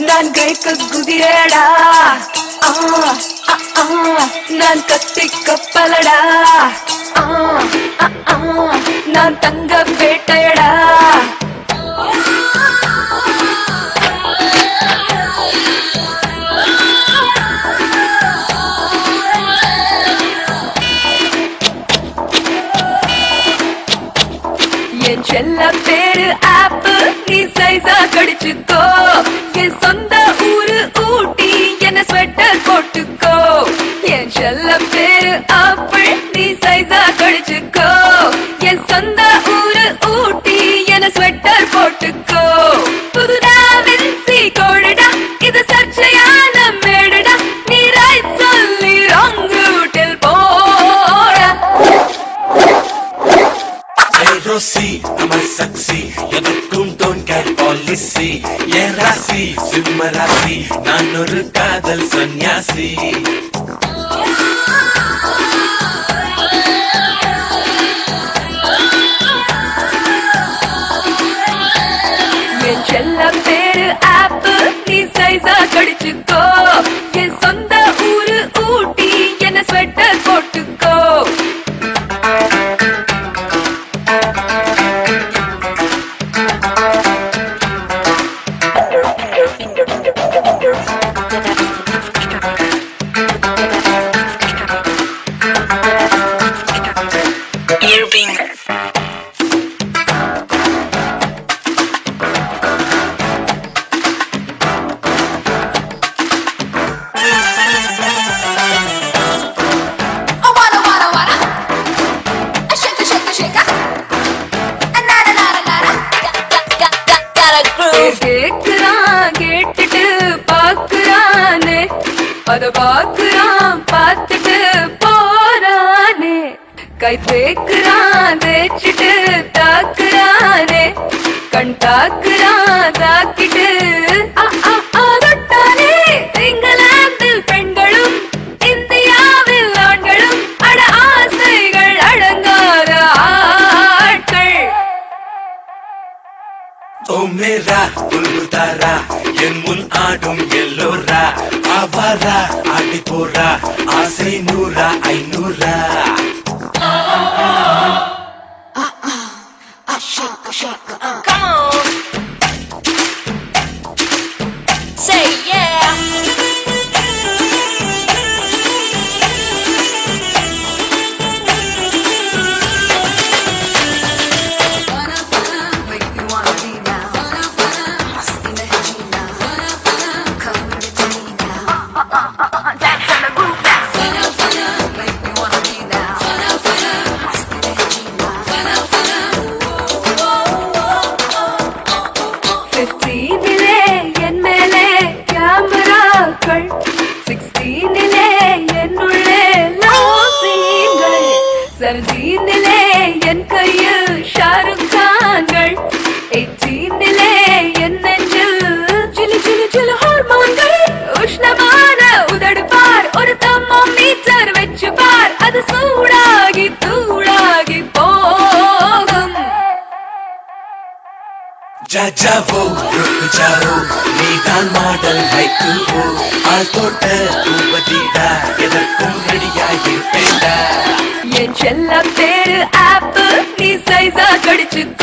நான் கைக்கு குதிரடா நான் கத்தி கப்பலடா. நான் தங்க வேட்டையடா. என் செல்ல பேரு நீ சைஸா கடிச்சுக்கோ. என் சொந்த ஊரு ஊட்டி என்ன ஸ்வெட்டர் போட்டுக்கோ. என் செல்ல பேரு ஆப்பிள் நீ சைஸா கடிச்சுக்கோ. என் சொந்த ஊரு ஊட்டி என்ன ஸ்வெட்டர் போட்டுக்கோ. புதுடா வின்சி கோழடா இது சர்ச்சையா? ரோசி நம்ம சக்சி எனக்கும் டோன் பாலிசி என் ராசி சிம்ம ராசி நான் ஒரு காதல் சன்னியாசி. என் செல்ல பேரு ஆப்பு. நீ சைஸா கடிச்சுக்கோ. என் சொந்த அத பாக்குறான் பார்த்துட்டு போறானே. கை தேக்குறான் தேய்ச்சிட்டு தாக்குறானே. கண் தாக்குறான் மேரா புல்லுதாரா என் முன் ஆடும் எல்லோரா அவாரா ஆடி போரா ஆசை நூறா ஐநூறா Come on. Say சீந்திலே என் கையில் ஷாருக் கான்கள். சீந்திலே என் நெஞ்சில் ஜிலு ஜிலு ஜிலு ஹார்மோன்கள். உஷ்ணமான உதடு பார் ஒரு தம்மோ மீட்டர் வச்சு பார். அது சூடாகி தூளாகி போகும். ஜா ஜா போ ருக் ஜாவோ நீதான் மாடல் ஹைக்கு போ ஆள் தோட்ட பூபதிடா எதற்கும் ரெடியாயிருப்பேண்டா என் செல்ல பேரு ஆப்பு நீ சைஸா கடிச்சுக்கோ